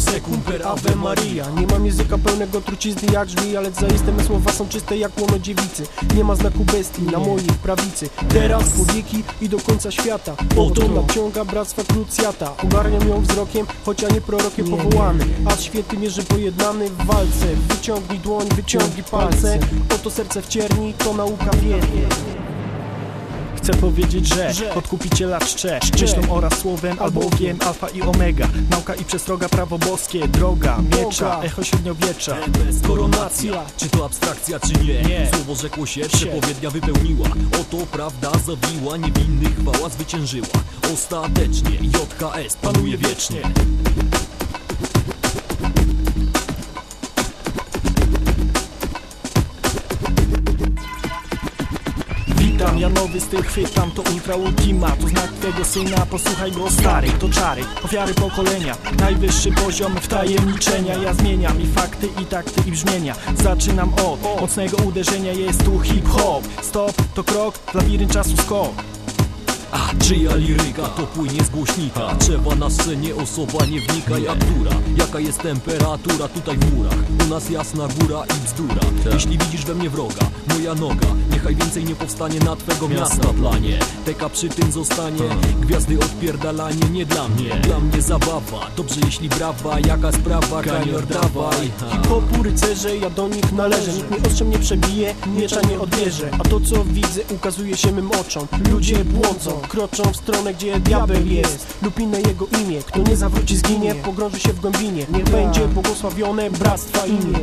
Secum per Ave Maria. Nie mam języka pełnego trucizny jak drzwi Ale zaiste me słowa są czyste jak łono dziewicy. Nie ma znaku bestii na mojej prawicy. Teraz po wieki i do końca świata. Oto nadciąga bractwa krucjata. Ogarniam ją wzrokiem, choć ja nie prorokiem powołany. A święty mierzy pojednany w walce. Wyciągnij dłoń, wyciągnij palce. Oto serce w cierni, to nauka wiernie Chcę powiedzieć, że, Że. odkupiciela czcze Myślą oraz słowem albo Bogiem Alfa i Omega Nauka i przestroga, prawo boskie Droga, miecza, Boga. echo średniowiecza Bez koronacja, czy to abstrakcja, czy nie? Nie. Słowo rzekło się, przepowiednia wypełniła Oto prawda zawiła, niewinnych chwała zwyciężyła Ostatecznie JKS panuje wiecznie nowy styl chwytam, to ultra ultima. To znak twego syna, posłuchaj go stary To czary, ofiary pokolenia. Najwyższy poziom wtajemniczenia Ja zmieniam i fakty, i takty, i brzmienia. Zaczynam od mocnego uderzenia Jest tu hip-hop, stop, to krok Labirynt czasu skok A czyja liryka to płynie z głośnika? Trzeba na scenie osoba nie wnika. Jak która? Jaka jest temperatura tutaj w murach? U nas jasna góra i bzdura. Jeśli widzisz we mnie wroga, moja noga Niechaj więcej nie powstanie na twego miasta planie. Teka przy tym zostanie. Gwiazdy odpierdalanie nie dla mnie. Dla mnie zabawa, dobrze jeśli brawa. Jaka sprawa, kanior dawaj. Hip-hopu rycerze, ja do nich należę. Nikt mnie ostrzem nie przebije, miecza nie odbierze. A to co widzę ukazuje się mym oczom. Ludzie błądzą, kroczą w stronę gdzie diabeł jest. Lub inne jego imię, kto nie zawróci zginie. Pogrąży się w głębinie, niech będzie błogosławione bractwa imię